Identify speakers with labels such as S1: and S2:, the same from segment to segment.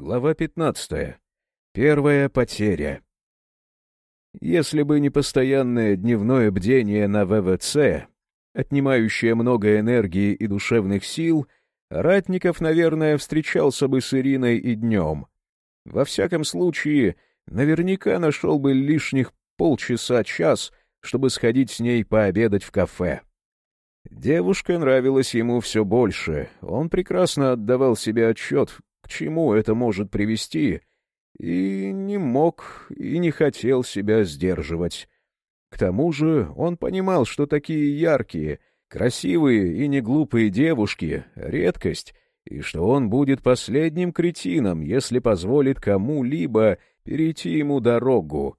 S1: Глава 15. Первая потеря. Если бы не постоянное дневное бдение на ВВЦ, отнимающее много энергии и душевных сил, Ратников, наверное, встречался бы с Ириной и днем. Во всяком случае, наверняка нашел бы лишних полчаса-час, чтобы сходить с ней пообедать в кафе. Девушка нравилась ему все больше, он прекрасно отдавал себе отчет, чему это может привести, и не мог и не хотел себя сдерживать. К тому же он понимал, что такие яркие, красивые и неглупые девушки — редкость, и что он будет последним кретином, если позволит кому-либо перейти ему дорогу.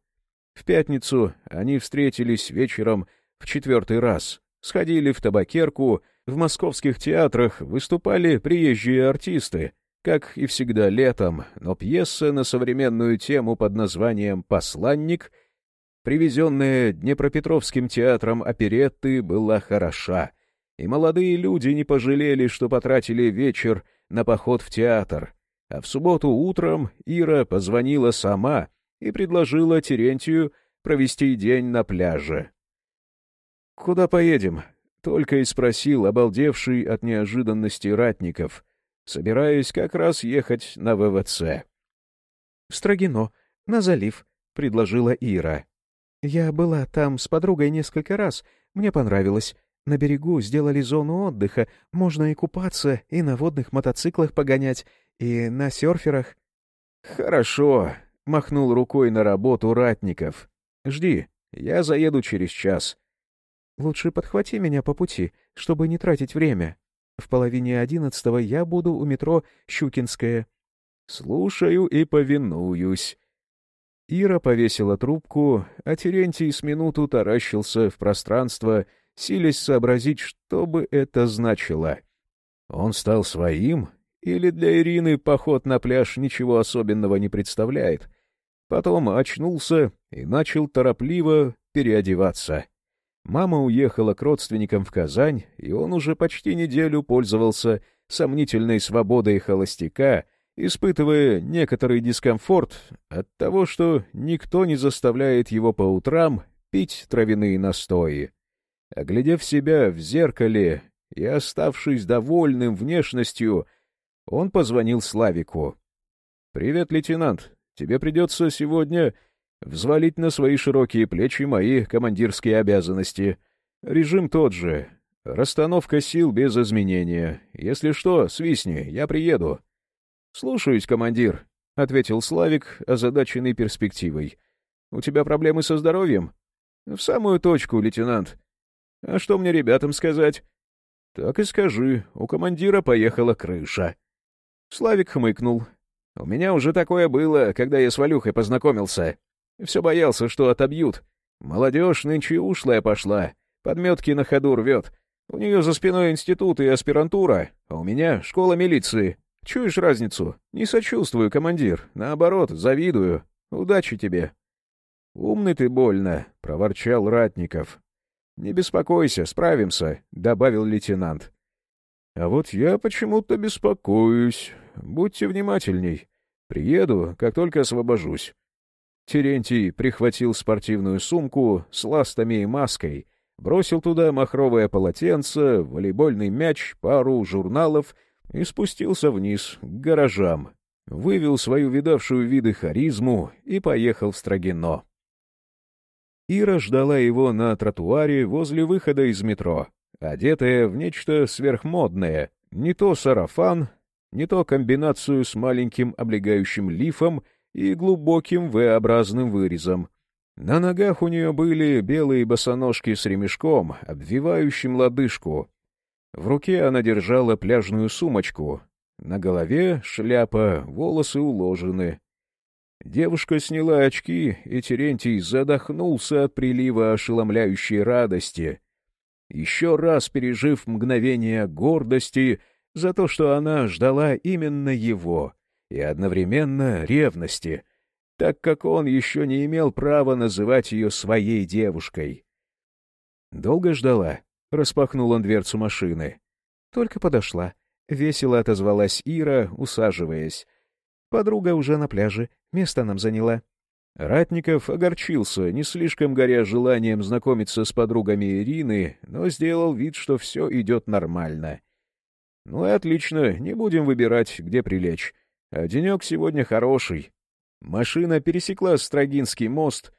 S1: В пятницу они встретились вечером в четвертый раз, сходили в табакерку, в московских театрах выступали приезжие артисты, как и всегда летом, но пьеса на современную тему под названием «Посланник», привезенная Днепропетровским театром оперетты, была хороша, и молодые люди не пожалели, что потратили вечер на поход в театр. А в субботу утром Ира позвонила сама и предложила Терентию провести день на пляже. «Куда поедем?» — только и спросил обалдевший от неожиданности ратников — Собираюсь как раз ехать на ВВЦ. — В Строгино, на залив, — предложила Ира. — Я была там с подругой несколько раз, мне понравилось. На берегу сделали зону отдыха, можно и купаться, и на водных мотоциклах погонять, и на серферах. — Хорошо, — махнул рукой на работу ратников. — Жди, я заеду через час. — Лучше подхвати меня по пути, чтобы не тратить время. В половине одиннадцатого я буду у метро Щукинская. Слушаю и повинуюсь. Ира повесила трубку, а Терентий с минуту таращился в пространство, силясь сообразить, что бы это значило. Он стал своим, или для Ирины поход на пляж ничего особенного не представляет? Потом очнулся и начал торопливо переодеваться. Мама уехала к родственникам в Казань, и он уже почти неделю пользовался сомнительной свободой холостяка, испытывая некоторый дискомфорт от того, что никто не заставляет его по утрам пить травяные настои. Оглядев себя в зеркале и оставшись довольным внешностью, он позвонил Славику. — Привет, лейтенант. Тебе придется сегодня взвалить на свои широкие плечи мои командирские обязанности. Режим тот же. Расстановка сил без изменения. Если что, свистни, я приеду. — Слушаюсь, командир, — ответил Славик, озадаченный перспективой. — У тебя проблемы со здоровьем? — В самую точку, лейтенант. — А что мне ребятам сказать? — Так и скажи, у командира поехала крыша. Славик хмыкнул. — У меня уже такое было, когда я с Валюхой познакомился. Все боялся, что отобьют. Молодежь нынче ушлая пошла, подметки на ходу рвет. У нее за спиной институт и аспирантура, а у меня школа милиции. Чуешь разницу? Не сочувствую, командир. Наоборот, завидую. Удачи тебе. — Умный ты больно, — проворчал Ратников. — Не беспокойся, справимся, — добавил лейтенант. — А вот я почему-то беспокоюсь. Будьте внимательней. Приеду, как только освобожусь. Терентий прихватил спортивную сумку с ластами и маской, бросил туда махровое полотенце, волейбольный мяч, пару журналов и спустился вниз, к гаражам. Вывел свою видавшую виды харизму и поехал в Строгино. Ира ждала его на тротуаре возле выхода из метро, одетая в нечто сверхмодное, не то сарафан, не то комбинацию с маленьким облегающим лифом — и глубоким V-образным вырезом. На ногах у нее были белые босоножки с ремешком, обвивающим лодыжку. В руке она держала пляжную сумочку. На голове шляпа, волосы уложены. Девушка сняла очки, и Терентий задохнулся от прилива ошеломляющей радости. Еще раз пережив мгновение гордости за то, что она ждала именно его — и одновременно ревности, так как он еще не имел права называть ее своей девушкой. «Долго ждала?» — распахнул он дверцу машины. «Только подошла», — весело отозвалась Ира, усаживаясь.
S2: Подруга уже на пляже, место нам заняла.
S1: Ратников огорчился, не слишком горя желанием знакомиться с подругами Ирины, но сделал вид, что все идет нормально. Ну и отлично, не будем выбирать, где прилечь. А денек сегодня хороший. Машина пересекла Строгинский мост.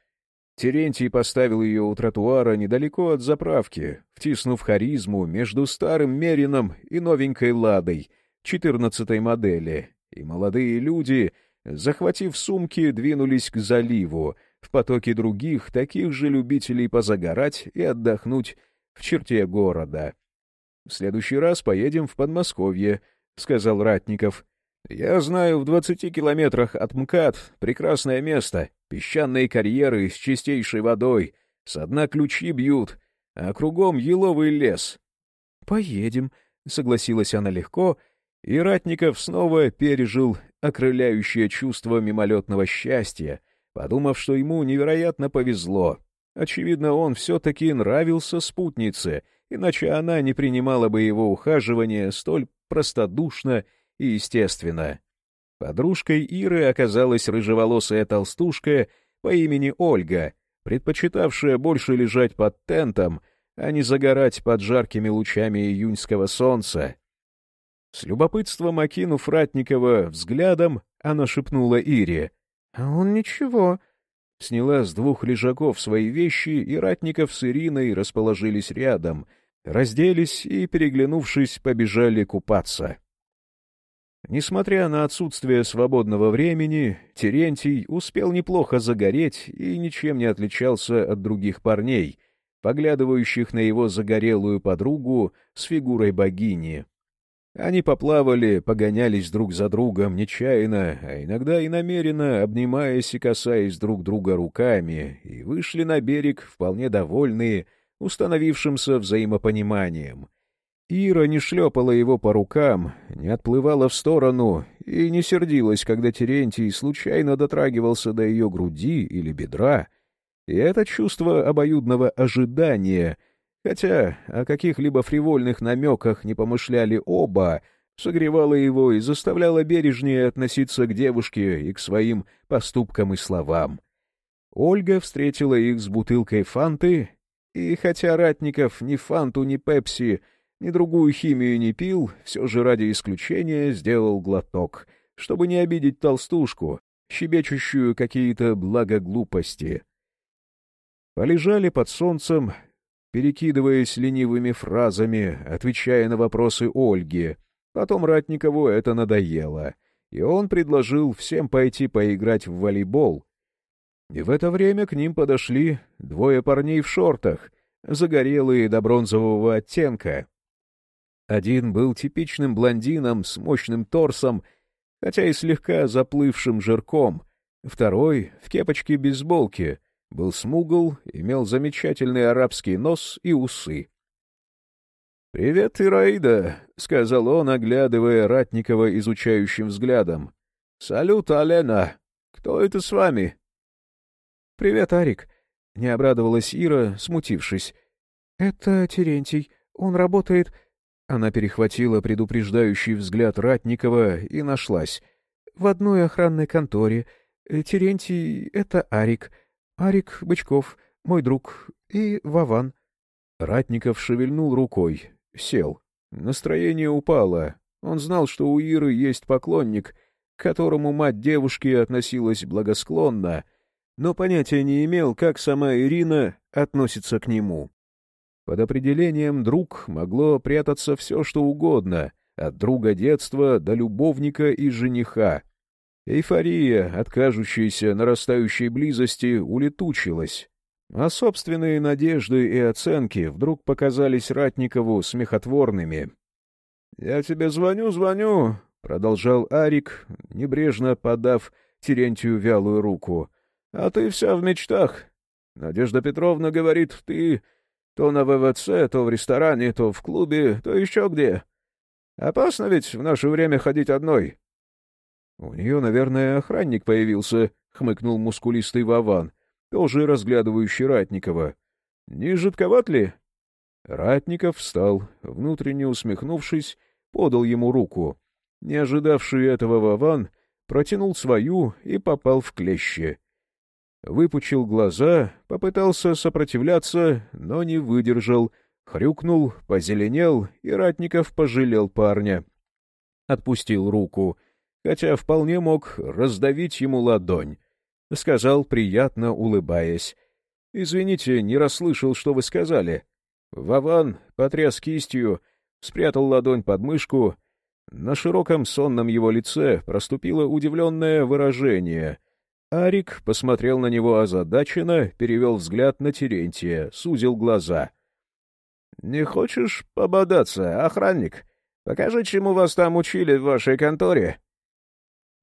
S1: Терентий поставил ее у тротуара недалеко от заправки, втиснув харизму между старым Мерином и новенькой Ладой, четырнадцатой модели. И молодые люди захватив сумки, двинулись к заливу, в потоке других, таких же любителей позагорать и отдохнуть в черте города. — В следующий раз поедем в Подмосковье, — сказал Ратников. — Я знаю, в двадцати километрах от МКАД прекрасное место, песчаные карьеры с чистейшей водой, со дна ключи бьют, а кругом еловый лес.
S2: — Поедем, — согласилась она легко, и Ратников снова пережил окрыляющее чувство мимолетного счастья, подумав, что ему невероятно повезло. Очевидно, он все-таки нравился спутнице, иначе она не принимала бы его ухаживание столь простодушно и естественно. Подружкой Иры оказалась рыжеволосая толстушка по имени Ольга, предпочитавшая больше лежать под тентом, а не загорать под жаркими лучами июньского солнца. С любопытством окинув Ратникова взглядом, она шепнула Ире. — А он ничего. Сняла с двух лежаков свои вещи, и Ратников с Ириной расположились рядом, разделись и, переглянувшись, побежали купаться. Несмотря на отсутствие свободного времени, Терентий успел неплохо загореть и ничем не отличался от других парней, поглядывающих на его загорелую подругу с фигурой богини. Они поплавали, погонялись друг за другом нечаянно, а иногда и намеренно, обнимаясь и касаясь друг друга руками, и вышли на берег вполне довольные установившимся взаимопониманием. Ира не шлепала его по рукам, не отплывала в сторону и не сердилась, когда Терентий случайно дотрагивался до ее груди или бедра, и это чувство обоюдного ожидания — Хотя о каких-либо фривольных намеках не помышляли оба, согревала его и заставляла бережнее относиться к девушке и к своим поступкам и словам. Ольга встретила их с бутылкой фанты, и хотя Ратников ни фанту, ни пепси, ни другую химию не пил, все же ради исключения сделал глоток, чтобы не обидеть толстушку, щебечущую какие-то благоглупости. Полежали под солнцем, перекидываясь ленивыми фразами, отвечая на вопросы Ольги. Потом Ратникову это надоело, и он предложил всем пойти поиграть в волейбол. И в это время к ним подошли двое парней в шортах, загорелые до бронзового оттенка. Один был типичным блондином с мощным торсом, хотя и слегка заплывшим жирком, второй — в кепочке-бейсболке — был смугл, имел замечательный арабский нос и усы. — Привет, Ираида, — сказал он, оглядывая Ратникова изучающим взглядом. — Салют, Алена. Кто это с вами? — Привет, Арик, — не обрадовалась Ира, смутившись. — Это Терентий. Он работает... Она перехватила предупреждающий взгляд Ратникова и нашлась. — В одной охранной конторе. Терентий — это Арик. Арик Бычков, мой друг, и Вован. Ратников шевельнул рукой, сел. Настроение упало. Он знал, что у Иры есть поклонник, к которому мать девушки относилась благосклонно, но понятия не имел, как сама Ирина относится к нему. Под определением «друг» могло прятаться все, что угодно, от друга детства до любовника и жениха. Эйфория от кажущейся нарастающей близости улетучилась, а собственные надежды и оценки вдруг показались Ратникову смехотворными. — Я тебе звоню, звоню, — продолжал Арик, небрежно подав Терентию вялую руку. — А ты вся в мечтах. Надежда Петровна говорит, ты то на ВВЦ, то в ресторане, то в клубе, то еще где. Опасно ведь в наше время ходить одной. «У нее, наверное, охранник появился», — хмыкнул мускулистый Вован, тоже разглядывающий Ратникова. «Не жидковат ли?» Ратников встал, внутренне усмехнувшись, подал ему руку. Не ожидавший этого Вован протянул свою и попал в клещи. Выпучил глаза, попытался сопротивляться, но не выдержал, хрюкнул, позеленел, и Ратников пожалел парня. Отпустил руку, хотя вполне мог раздавить ему ладонь. Сказал, приятно улыбаясь. — Извините, не расслышал, что вы сказали. Вован потряс кистью, спрятал ладонь под мышку. На широком сонном его лице проступило удивленное выражение. Арик посмотрел на него озадаченно, перевел взгляд на Терентия, сузил глаза. — Не хочешь пободаться, охранник? Покажи, чему вас там учили в вашей конторе.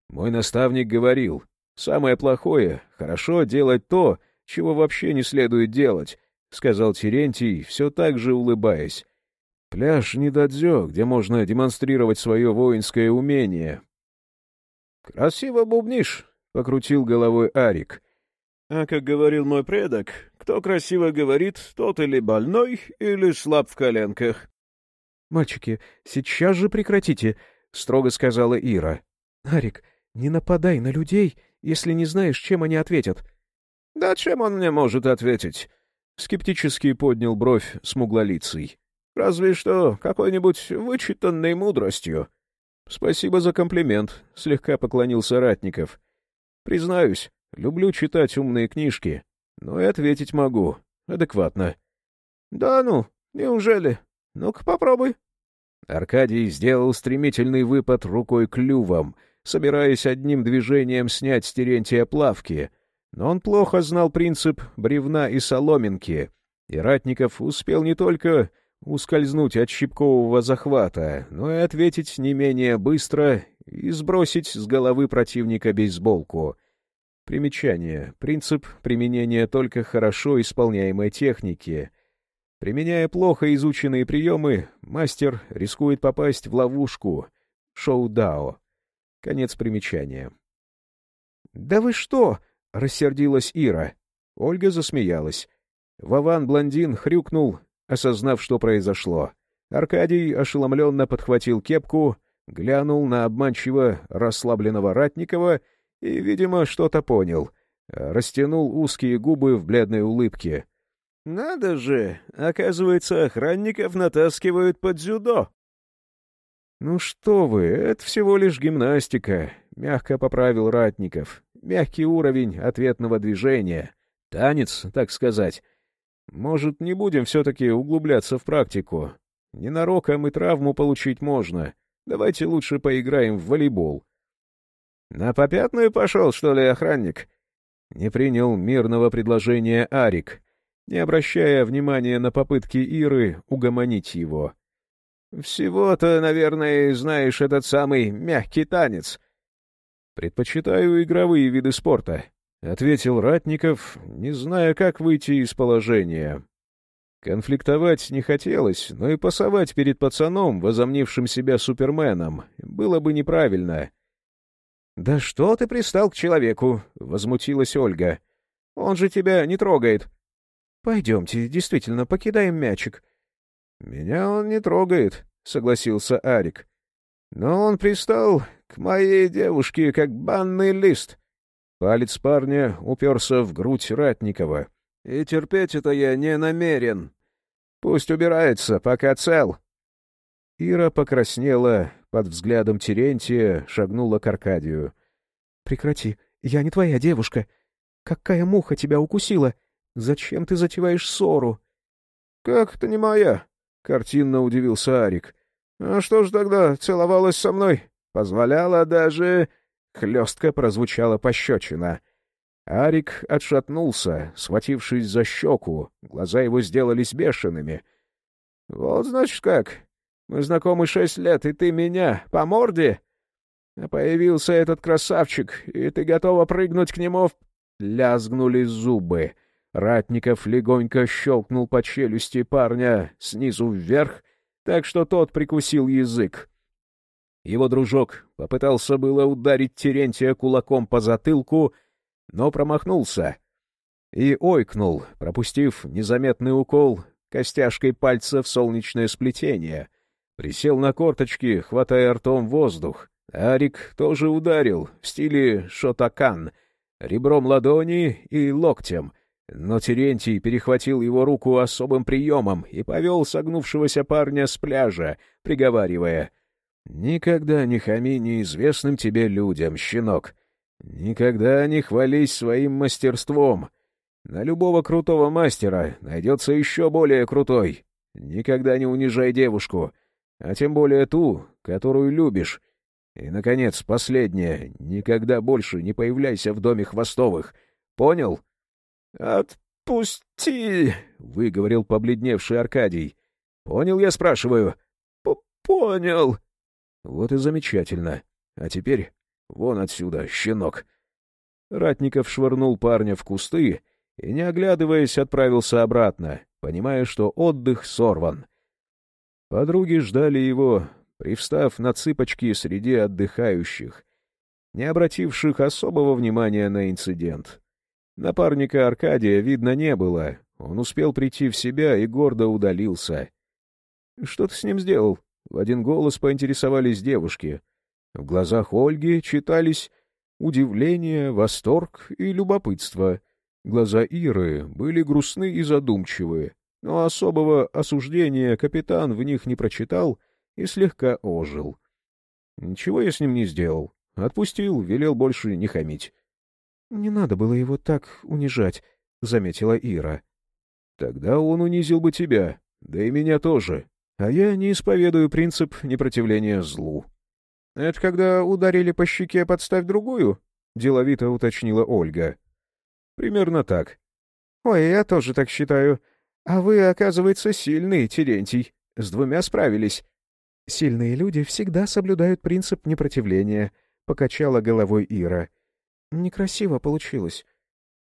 S2: Мой наставник говорил, самое плохое — хорошо делать то, чего вообще не следует делать, — сказал Терентий, все так же улыбаясь. Пляж не дадзё, где можно демонстрировать свое воинское умение. — Красиво бубнишь, — покрутил головой Арик. — А как говорил мой предок, кто красиво говорит, тот или больной, или слаб в коленках. — Мальчики, сейчас же прекратите, — строго сказала Ира. — Арик, не нападай на людей, если не знаешь, чем они ответят. — Да чем он мне может ответить? — скептически поднял бровь смуглолицый. — Разве что какой-нибудь вычитанной мудростью. — Спасибо за комплимент, — слегка поклонился Ратников. — Признаюсь, люблю читать умные книжки, но и ответить могу. Адекватно. — Да ну, неужели? Ну-ка попробуй. Аркадий сделал стремительный выпад рукой клювом, собираясь одним движением снять с Терентия плавки, но он плохо знал принцип бревна и соломинки, и Ратников успел не только ускользнуть от щипкового захвата, но и ответить не менее быстро и сбросить с головы противника бейсболку. Примечание. Принцип применения только хорошо исполняемой техники — Применяя плохо изученные приемы, мастер рискует попасть в ловушку. Шоу-дао. Конец примечания. «Да вы что?» — рассердилась Ира. Ольга засмеялась. Вован-блондин хрюкнул, осознав, что произошло. Аркадий ошеломленно подхватил кепку, глянул на обманчиво расслабленного Ратникова и, видимо, что-то понял. Растянул узкие губы в бледной улыбке — надо же, оказывается, охранников натаскивают под дзюдо. Ну что вы, это всего лишь гимнастика, мягко поправил Ратников. Мягкий уровень ответного движения. Танец, так сказать. Может, не будем все-таки углубляться в практику? Ненароком и травму получить можно. Давайте лучше поиграем в волейбол. — На попятную пошел, что ли, охранник? Не принял мирного предложения Арик не обращая внимания на попытки Иры угомонить его. «Всего-то, наверное, знаешь этот самый мягкий танец». «Предпочитаю игровые виды спорта», — ответил Ратников, не зная, как выйти из положения. Конфликтовать не хотелось, но и пасовать перед пацаном, возомнившим себя суперменом, было бы неправильно. «Да что ты пристал к человеку?» — возмутилась Ольга. «Он же тебя не трогает». Пойдемте, действительно, покидаем мячик. — Меня он не трогает, — согласился Арик. — Но он пристал к моей девушке, как банный лист. Палец парня уперся в грудь Ратникова. — И терпеть это я не намерен. Пусть убирается, пока цел. Ира покраснела под взглядом Терентия, шагнула к Аркадию. — Прекрати, я не твоя девушка. Какая муха тебя укусила? — Зачем ты затеваешь ссору? — Как это не моя? — картинно удивился Арик. — А что ж тогда целовалась со мной? Позволяла даже... Хлестко прозвучала пощечина. Арик отшатнулся, схватившись за щеку. Глаза его сделались бешеными. — Вот значит как. Мы знакомы шесть лет, и ты меня по морде? А появился этот красавчик, и ты готова прыгнуть к нему в... Лязгнули зубы. Ратников легонько щелкнул по челюсти парня снизу вверх, так что тот прикусил язык. Его дружок попытался было ударить Терентия кулаком по затылку, но промахнулся и ойкнул, пропустив незаметный укол костяшкой пальца в солнечное сплетение. Присел на корточки, хватая ртом воздух,
S1: Арик тоже ударил в стиле шотакан, ребром ладони и локтем, но Терентий перехватил его руку особым приемом и повел согнувшегося парня с пляжа, приговаривая «Никогда не хами неизвестным тебе людям, щенок. Никогда не хвались своим мастерством. На любого крутого мастера найдется еще более крутой. Никогда не унижай девушку, а тем более ту, которую любишь, и, наконец, последнее. Никогда больше не появляйся в доме Хвостовых. Понял? — Отпусти! — выговорил побледневший Аркадий. — Понял, я спрашиваю? — Понял. — Вот и замечательно. А теперь вон отсюда, щенок. Ратников швырнул парня в кусты и, не оглядываясь, отправился обратно, понимая, что отдых сорван. Подруги ждали его привстав на цыпочки среди отдыхающих, не обративших особого внимания на инцидент. Напарника Аркадия видно не было, он успел прийти в себя и гордо удалился. — Что ты с ним сделал? — в один голос поинтересовались девушки. В глазах Ольги читались удивление, восторг и любопытство. Глаза Иры были грустны и задумчивы, но особого осуждения капитан в них не прочитал и слегка ожил. Ничего я с ним не сделал. Отпустил, велел больше не хамить. — Не надо было его так унижать, — заметила Ира. — Тогда он унизил бы тебя, да и меня тоже. А я не исповедую принцип непротивления злу. — Это когда ударили по щеке «подставь другую»? — деловито уточнила Ольга. — Примерно так. — Ой, я тоже так считаю. А вы, оказывается, сильный, Терентий. С двумя справились. «Сильные люди всегда соблюдают принцип непротивления», — покачала головой Ира. «Некрасиво получилось».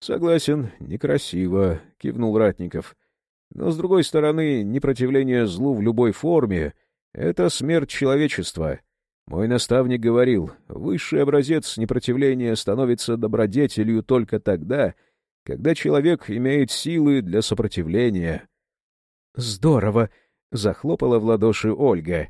S1: «Согласен, некрасиво», — кивнул Ратников. «Но, с другой стороны, непротивление злу в любой форме — это смерть человечества. Мой наставник говорил, высший образец непротивления становится добродетелью только тогда, когда человек имеет силы для сопротивления». «Здорово!» — захлопала в ладоши Ольга.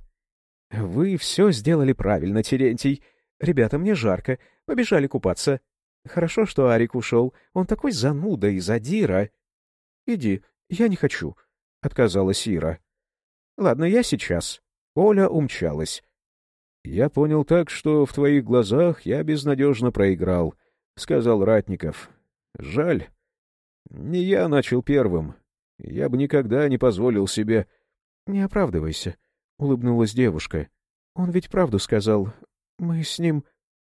S1: «Вы все сделали правильно, Терентий. Ребята, мне жарко. Побежали купаться. Хорошо, что Арик ушел. Он такой зануда и задира». «Иди, я не хочу», — отказалась Ира. «Ладно, я сейчас». Оля умчалась. «Я понял так, что в твоих глазах я безнадежно проиграл», — сказал Ратников. «Жаль. Не я начал первым. Я бы никогда не позволил себе...» «Не оправдывайся», — улыбнулась девушка. «Он ведь правду сказал. Мы с ним...»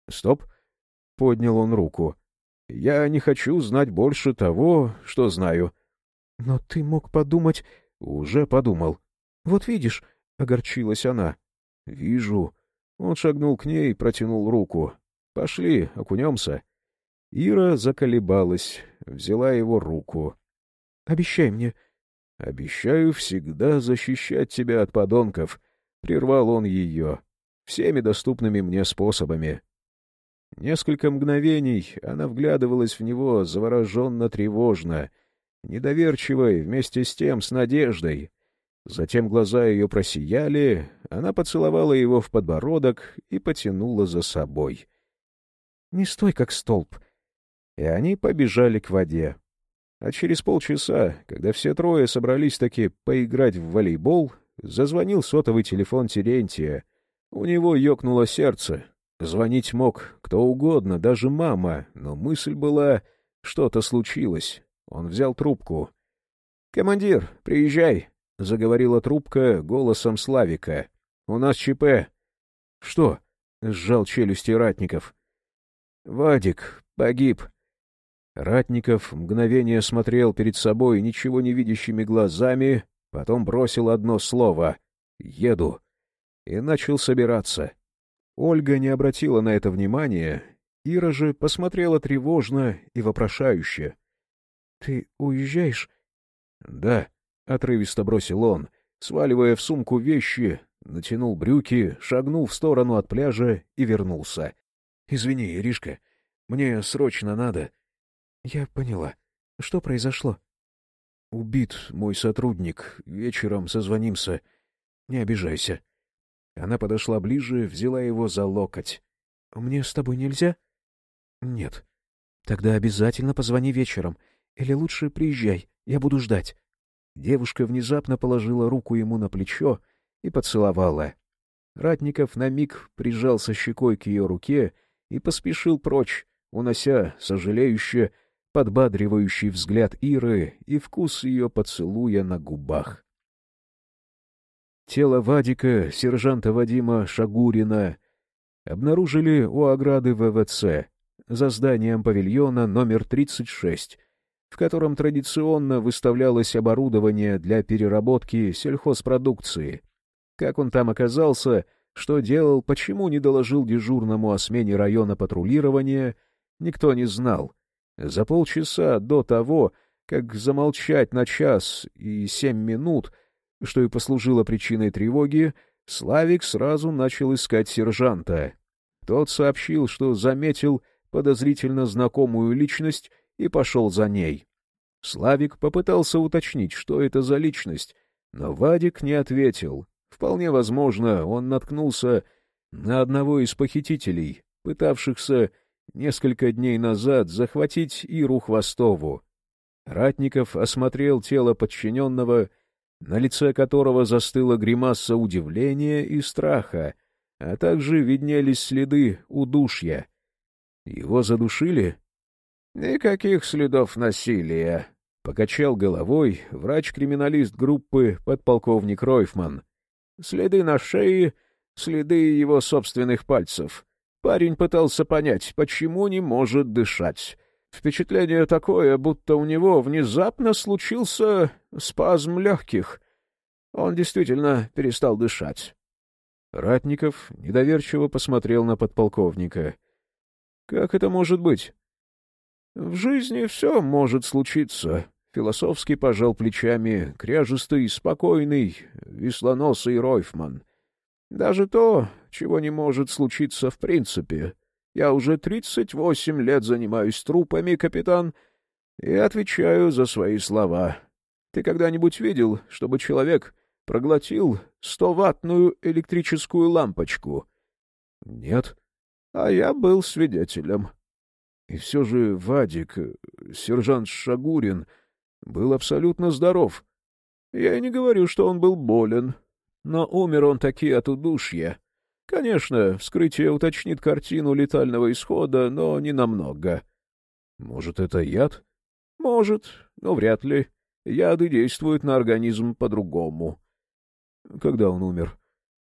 S1: «Стоп!» — поднял он руку. «Я не хочу знать больше того, что знаю». «Но ты мог подумать...» «Уже подумал». «Вот видишь», — огорчилась она. «Вижу». Он шагнул к ней и протянул руку. «Пошли, окунемся». Ира заколебалась, взяла его руку. «Обещай мне, «Обещаю всегда защищать тебя от подонков», — прервал он ее, всеми доступными мне способами. Несколько мгновений она вглядывалась в него завороженно-тревожно, недоверчиво и вместе с тем с надеждой. Затем глаза ее просияли, она поцеловала его в подбородок и потянула за собой. «Не стой, как столб!» И они побежали к воде. А через полчаса, когда все трое собрались таки поиграть в волейбол, зазвонил сотовый телефон Терентия. У него ёкнуло сердце. Звонить мог кто угодно, даже мама, но мысль была, что-то случилось. Он взял трубку. «Командир, приезжай!» — заговорила трубка голосом Славика. «У нас ЧП». «Что?» — сжал челюсти Ратников. «Вадик погиб», Ратников мгновение смотрел перед собой ничего не видящими глазами, потом бросил одно слово «Еду» и начал собираться. Ольга не обратила на это внимания, Ира же посмотрела тревожно и вопрошающе. — Ты уезжаешь? — Да, — отрывисто бросил он, сваливая в сумку вещи, натянул брюки, шагнул в сторону от пляжа и вернулся. — Извини, Иришка, мне срочно надо. — я поняла. Что произошло? Убит мой сотрудник. Вечером созвонимся. Не обижайся.
S2: Она подошла ближе, взяла его за локоть. — Мне с тобой нельзя? — Нет. — Тогда обязательно позвони вечером. Или лучше приезжай, я буду ждать. Девушка внезапно положила руку ему на плечо и поцеловала. Ратников на миг прижался щекой к ее руке и поспешил прочь, унося сожалеющий, подбадривающий взгляд Иры и вкус ее поцелуя на губах. Тело Вадика, сержанта Вадима Шагурина, обнаружили у ограды ВВЦ за зданием павильона номер 36, в котором традиционно выставлялось оборудование для переработки сельхозпродукции. Как он там оказался, что делал, почему не доложил дежурному о смене района патрулирования, никто не знал. За полчаса до того, как замолчать на час и семь минут, что и послужило причиной тревоги, Славик сразу начал искать сержанта. Тот сообщил, что заметил подозрительно знакомую личность и пошел за ней. Славик попытался уточнить, что это за личность, но Вадик не ответил. Вполне возможно, он наткнулся на одного из похитителей, пытавшихся несколько дней назад захватить Иру Хвостову. Ратников осмотрел тело подчиненного, на лице которого застыла гримаса удивления и страха, а также виднелись следы удушья. Его задушили? Никаких следов насилия, покачал головой врач-криминалист группы подполковник Ройфман. Следы на шее, следы его собственных пальцев. Парень пытался понять, почему не может дышать. Впечатление такое, будто у него внезапно случился спазм легких. Он действительно перестал дышать. Ратников недоверчиво посмотрел на подполковника. — Как это может быть? — В жизни все может случиться, — философски пожал плечами кряжистый, спокойный, веслоносый Ройфман. — Даже то, чего не может случиться в принципе. Я уже тридцать восемь лет занимаюсь трупами, капитан, и отвечаю за свои слова. Ты когда-нибудь видел, чтобы человек проглотил стоваттную электрическую лампочку? — Нет. — А я был свидетелем. — и все же Вадик, э, сержант Шагурин, был абсолютно здоров. Я не говорю, что он был болен, но умер он таки от удушья. Конечно, вскрытие уточнит картину летального исхода, но не намного. Может, это яд? Может, но вряд ли. Яды действуют на организм по-другому. Когда он умер?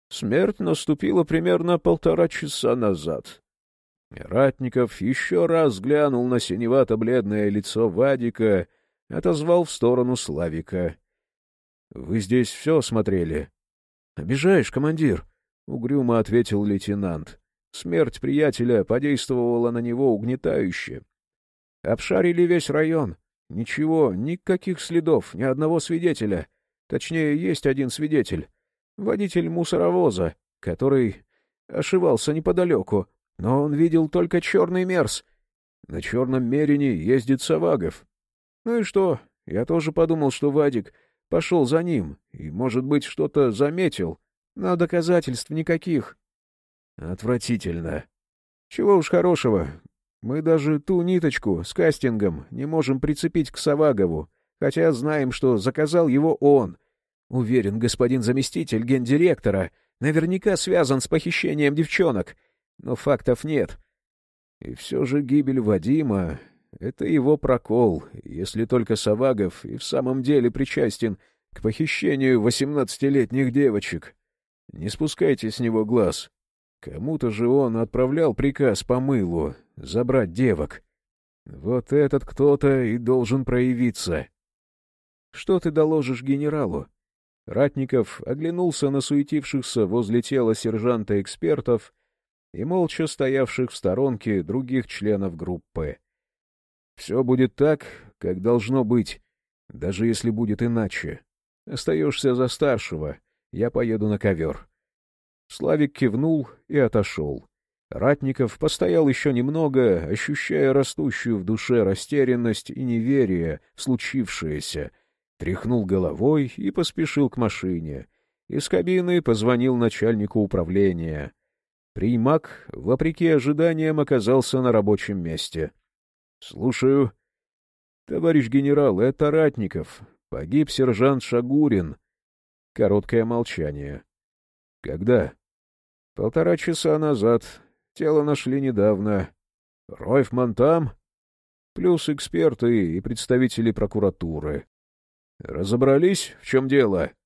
S2: Смерть наступила примерно полтора часа назад. Ратников еще раз глянул на синевато-бледное лицо Вадика, отозвал в сторону Славика. — Вы здесь все смотрели? — Обижаешь, командир, — угрюмо ответил лейтенант. Смерть приятеля подействовала на него угнетающе. Обшарили весь район. Ничего, никаких следов, ни одного свидетеля. Точнее, есть один свидетель. Водитель мусоровоза, который ошивался неподалеку, но он видел только черный мерз. На черном мерине ездит Савагов. Ну и что? Я тоже подумал, что Вадик пошел за ним и, может быть, что-то заметил, но доказательств никаких. Отвратительно. Чего уж хорошего. Мы даже ту ниточку с кастингом не можем прицепить к Савагову, хотя знаем, что заказал его он. Уверен, господин заместитель гендиректора наверняка связан с похищением девчонок — но фактов нет. И все же гибель Вадима — это его прокол, если только Савагов и в самом деле причастен к похищению восемнадцатилетних девочек. Не спускайте с него глаз. Кому-то же он отправлял приказ по мылу забрать девок. Вот этот кто-то и должен проявиться. Что ты доложишь генералу? Ратников оглянулся на суетившихся возле тела сержанта экспертов и молча стоявших в сторонке других членов группы. «Все будет так, как должно быть, даже если будет иначе. Остаешься за старшего, я поеду на ковер». Славик кивнул и отошел. Ратников постоял еще немного, ощущая растущую в душе растерянность и неверие в случившееся, тряхнул головой и поспешил к машине, Из кабины позвонил начальнику управления. Примак, вопреки ожиданиям, оказался на рабочем месте. — Слушаю. — Товарищ генерал, это Ратников. Погиб сержант Шагурин. Короткое молчание. — Когда? — Полтора часа назад. Тело нашли недавно. — Ройфман там? Плюс эксперты и представители прокуратуры. — Разобрались, в чем дело? —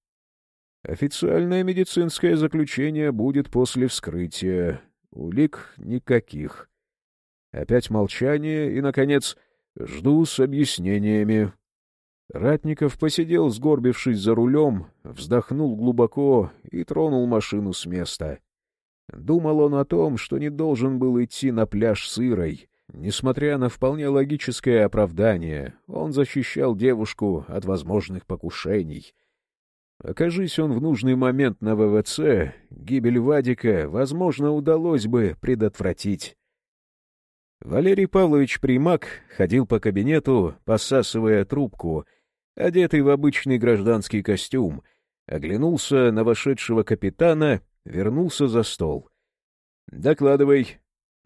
S2: Официальное медицинское заключение будет после вскрытия. Улик никаких. Опять молчание и, наконец, жду с объяснениями. Ратников посидел, сгорбившись за рулем, вздохнул глубоко и тронул машину с места. Думал он о том, что не должен был идти на пляж сырой. Несмотря на вполне логическое оправдание, он защищал девушку от возможных покушений. Окажись он в нужный момент на ВВЦ, гибель Вадика, возможно, удалось бы предотвратить. Валерий Павлович Примак ходил по кабинету, посасывая трубку — одетый в обычный гражданский костюм, оглянулся на вошедшего капитана, вернулся за стол. «Докладывай».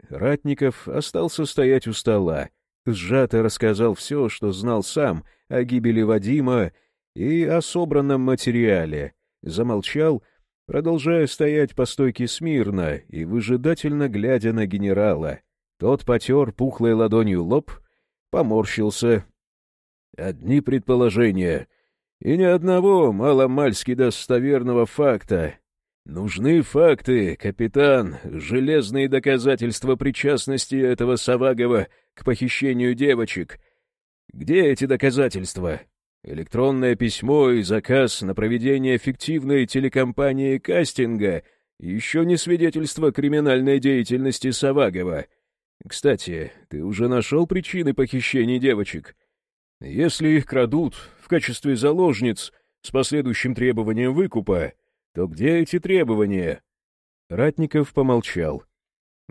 S2: Ратников остался стоять у стола, сжато рассказал все, что знал сам о гибели Вадима и о собранном материале, замолчал, продолжая стоять по стойке смирно и выжидательно глядя на генерала. Тот потер пухлой ладонью лоб, поморщился, Одни предположения. И ни одного маломальски достоверного факта. Нужны факты, капитан, железные доказательства причастности этого Савагова к похищению девочек. Где эти доказательства? Электронное письмо и заказ на проведение фиктивной телекомпании кастинга еще не свидетельство криминальной деятельности Савагова. Кстати, ты уже нашел причины похищения девочек? Если их крадут в качестве заложниц с последующим требованием выкупа, то где эти требования? Ратников помолчал.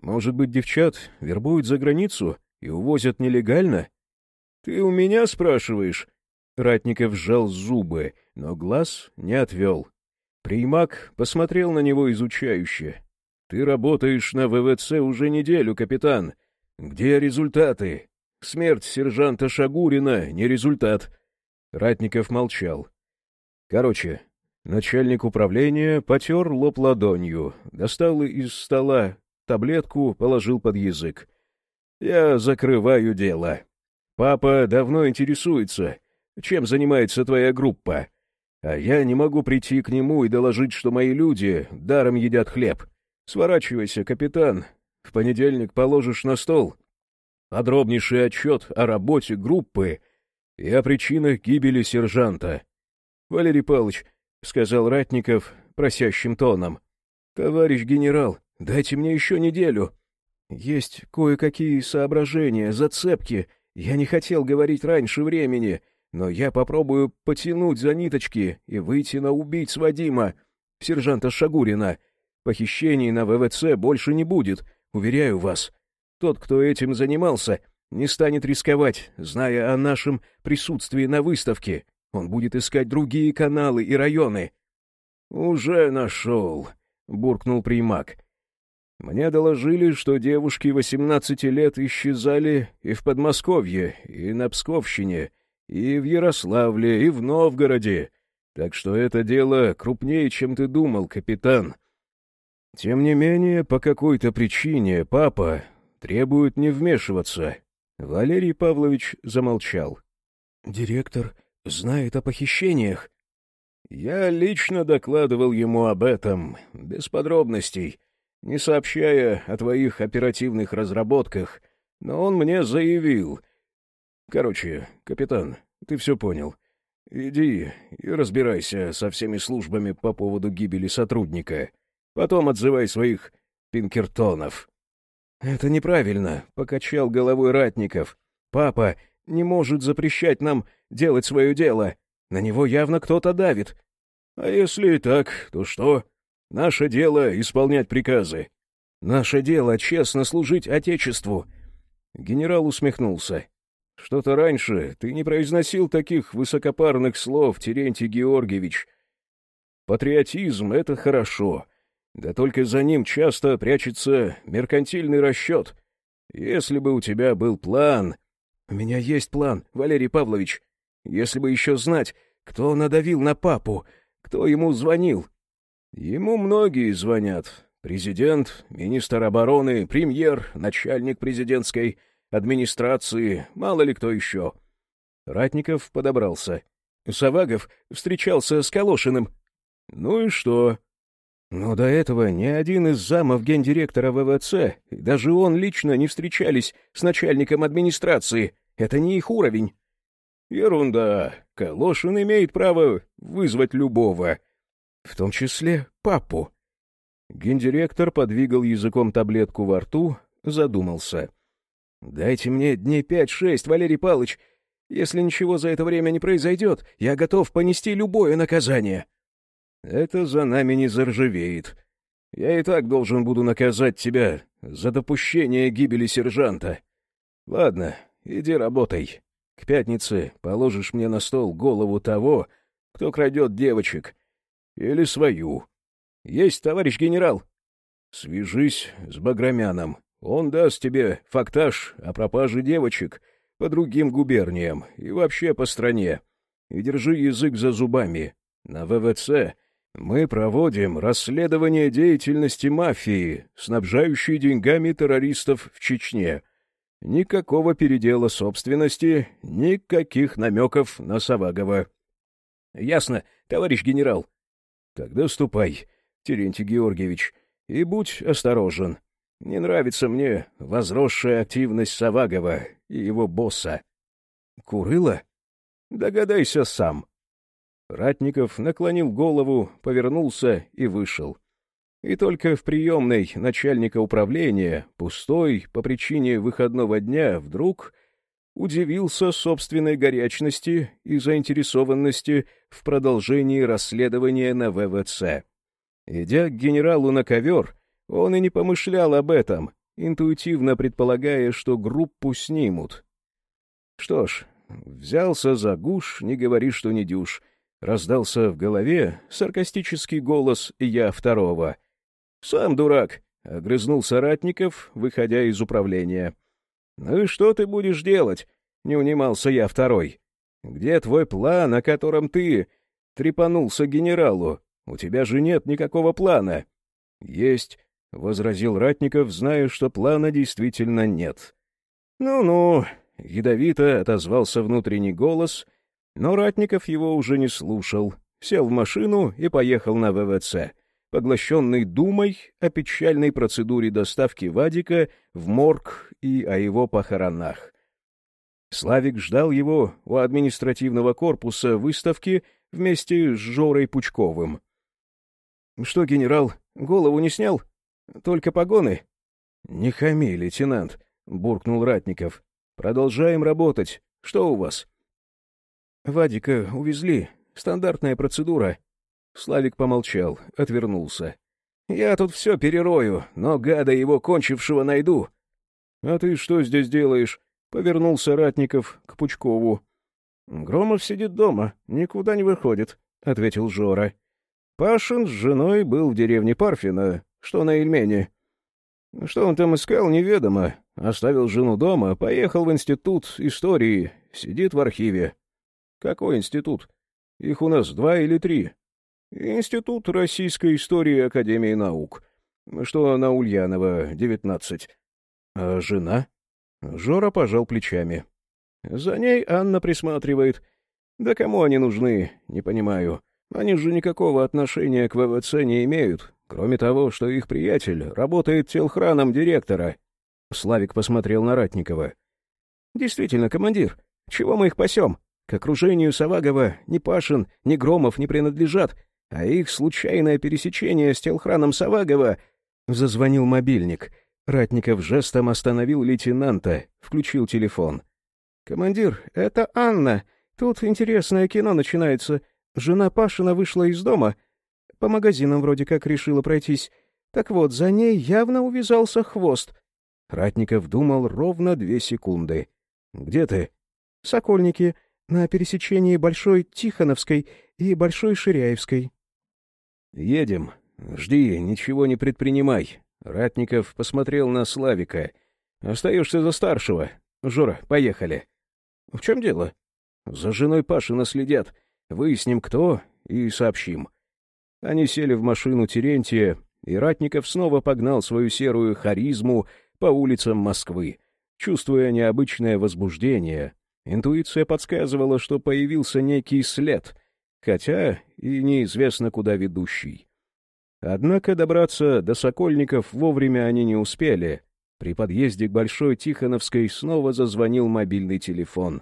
S2: Может быть, девчат вербуют за границу и увозят нелегально? Ты у меня спрашиваешь? Ратников сжал зубы, но глаз не отвел. Примак посмотрел на него изучающе. — Ты работаешь на ВВЦ уже неделю, капитан. Где результаты? Смерть сержанта Шагурина — не результат. Ратников молчал. Короче, начальник управления потер лоб ладонью, достал из стола таблетку, положил под язык. Я закрываю дело. Папа давно интересуется, чем занимается твоя группа. А я не могу прийти к нему и доложить, что мои люди даром едят хлеб. Сворачивайся, капитан. В понедельник положишь на стол подробнейший отчет о работе группы и о причинах гибели сержанта. — Валерий Павлович, — сказал Ратников просящим тоном, — товарищ генерал, дайте мне еще неделю. Есть кое-какие соображения, зацепки. Я не хотел говорить раньше времени, но я попробую потянуть за ниточки и выйти на убийц Вадима, сержанта Шагурина. Похищений на ВВЦ больше не будет, уверяю вас. Тот, кто этим занимался, не станет рисковать, зная о нашем присутствии на выставке. Он будет искать другие каналы и районы. — Уже нашел, — буркнул примак. Мне доложили, что девушки 18 лет исчезали и в Подмосковье, и на Псковщине, и в Ярославле, и в Новгороде. Так что это дело крупнее, чем ты думал, капитан. Тем не менее, по какой-то причине папа требуют не вмешиваться. Валерий Павлович замолчал. «Директор знает о похищениях?» «Я лично докладывал ему об этом, без подробностей, не сообщая о твоих оперативных разработках, но он мне заявил. Короче, капитан, ты все понял. Иди и разбирайся со всеми службами по поводу гибели сотрудника. Потом отзывай своих пинкертонов». «Это неправильно», — покачал головой Ратников. «Папа не может запрещать нам делать свое дело. На него явно кто-то давит». «А если и так, то что? Наше дело — исполнять приказы. Наше дело — честно служить Отечеству». Генерал усмехнулся. «Что-то раньше ты не произносил таких высокопарных слов, Терентий Георгиевич.
S1: Патриотизм — это хорошо. Да только за ним часто прячется меркантильный расчет. Если бы у тебя был план... — У меня есть план, Валерий Павлович. Если бы еще знать, кто надавил на папу, кто ему звонил. Ему многие звонят. Президент, министр обороны, премьер, начальник президентской администрации, мало ли кто еще. Ратников подобрался. Савагов встречался с Калошиным. Ну и что? Но до этого ни один из замов гендиректора ВВЦ, даже он лично не встречались с начальником администрации. Это не их уровень. Ерунда. Калошин имеет право вызвать любого. В том числе папу. Гендиректор подвигал языком таблетку во рту, задумался. «Дайте мне дней пять-шесть, Валерий Палыч. Если ничего за это время не произойдет, я готов понести любое наказание». «Это за нами не заржавеет. Я и так должен буду наказать тебя за допущение гибели сержанта. Ладно, иди работай. К пятнице положишь мне на стол голову того, кто крадет девочек. Или свою. Есть, товарищ генерал. Свяжись с Баграмяном. Он даст тебе фактаж о пропаже девочек по другим губерниям и вообще по стране. И держи язык за зубами. На ВВЦ мы проводим расследование деятельности мафии, снабжающей деньгами террористов в Чечне — Никакого передела собственности, никаких намеков на Савагова. — Ясно, товарищ генерал. — Тогда ступай, Терентий Георгиевич, и будь осторожен. Не нравится мне возросшая активность Савагова и его босса. — Курыла? Догадайся сам. Ратников наклонил голову, повернулся и вышел. И только в приемной начальника управления, пустой по причине выходного дня, вдруг удивился собственной горячности и заинтересованности в продолжении расследования на ВВЦ. Идя к генералу на ковер, он и не помышлял об этом, интуитивно предполагая, что группу снимут. Что ж, взялся за гуш, не говори, что не дюш. Раздался в голове саркастический голос «Я второго», «Сам дурак», — огрызнулся Ратников, выходя из управления. «Ну и что ты будешь делать?» — не унимался я второй. «Где твой план, о котором ты трепанулся генералу? У тебя же нет никакого плана». «Есть», — возразил Ратников, зная, что плана действительно нет. «Ну-ну», — ядовито отозвался внутренний голос, но Ратников его уже не слушал, сел в машину и поехал на ВВЦ поглощенный думой о печальной процедуре доставки Вадика в морг и о его похоронах. Славик ждал его у административного корпуса выставки вместе с Жорой Пучковым. — Что, генерал, голову не снял? Только погоны? — Не хами, лейтенант, — буркнул Ратников. — Продолжаем работать. Что у вас? — Вадика увезли. Стандартная процедура. Славик помолчал, отвернулся. «Я тут все перерою, но гада его кончившего найду». «А ты что здесь делаешь?» — повернулся Ратников к Пучкову. «Громов сидит дома, никуда не выходит», — ответил Жора. Пашин с женой был в деревне Парфина, что на Ильмене. Что он там искал, неведомо. Оставил жену дома, поехал в институт истории, сидит в архиве. Какой институт? Их у нас два или три. Институт российской истории Академии наук, что на Ульянова, 19. А жена? Жора пожал плечами. За ней Анна присматривает. Да кому они нужны, не понимаю. Они же никакого отношения к ВВЦ не имеют, кроме того, что их приятель работает телхраном директора. Славик посмотрел на Ратникова. «Действительно, командир, чего мы их пасем? К окружению Савагова ни Пашин, ни Громов не принадлежат, а их случайное пересечение с телхраном Савагова... Зазвонил мобильник. Ратников жестом остановил лейтенанта, включил телефон. «Командир, это Анна. Тут интересное кино начинается. Жена Пашина вышла из дома. По магазинам вроде как решила пройтись. Так вот, за ней явно увязался хвост». Ратников думал ровно две секунды. «Где ты?» «Сокольники, на пересечении Большой Тихоновской и Большой Ширяевской». «Едем. Жди, ничего не предпринимай». Ратников посмотрел на Славика. «Остаешься за старшего. Жора, поехали». «В чем дело?» «За женой Паши наследят. Выясним, кто, и сообщим». Они сели в машину Терентия, и Ратников снова погнал свою серую харизму по улицам Москвы. Чувствуя необычное возбуждение, интуиция подсказывала, что появился некий след, хотя и неизвестно куда ведущий. Однако добраться до Сокольников вовремя они не успели. При подъезде к Большой Тихоновской снова зазвонил мобильный телефон.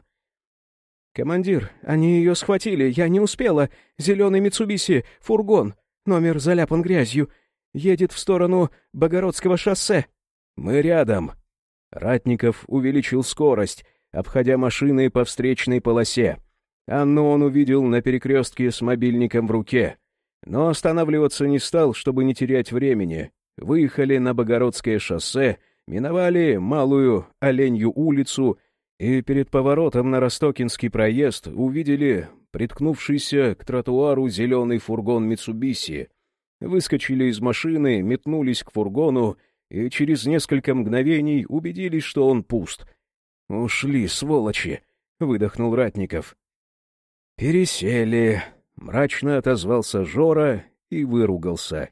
S3: «Командир, они ее схватили, я не успела. Зеленый Митсубиси, фургон, номер заляпан грязью. Едет в сторону Богородского шоссе».
S1: «Мы рядом». Ратников увеличил скорость, обходя машины по встречной полосе. Анну он увидел на перекрестке с мобильником в руке. Но останавливаться не стал, чтобы не терять времени. Выехали на Богородское шоссе, миновали Малую Оленью улицу и перед поворотом на Ростокинский проезд увидели приткнувшийся к тротуару зеленый фургон «Митсубиси». Выскочили из машины, метнулись к фургону и через несколько мгновений убедились, что он пуст. «Ушли, сволочи!» — выдохнул Ратников. «Пересели», — мрачно отозвался Жора и выругался.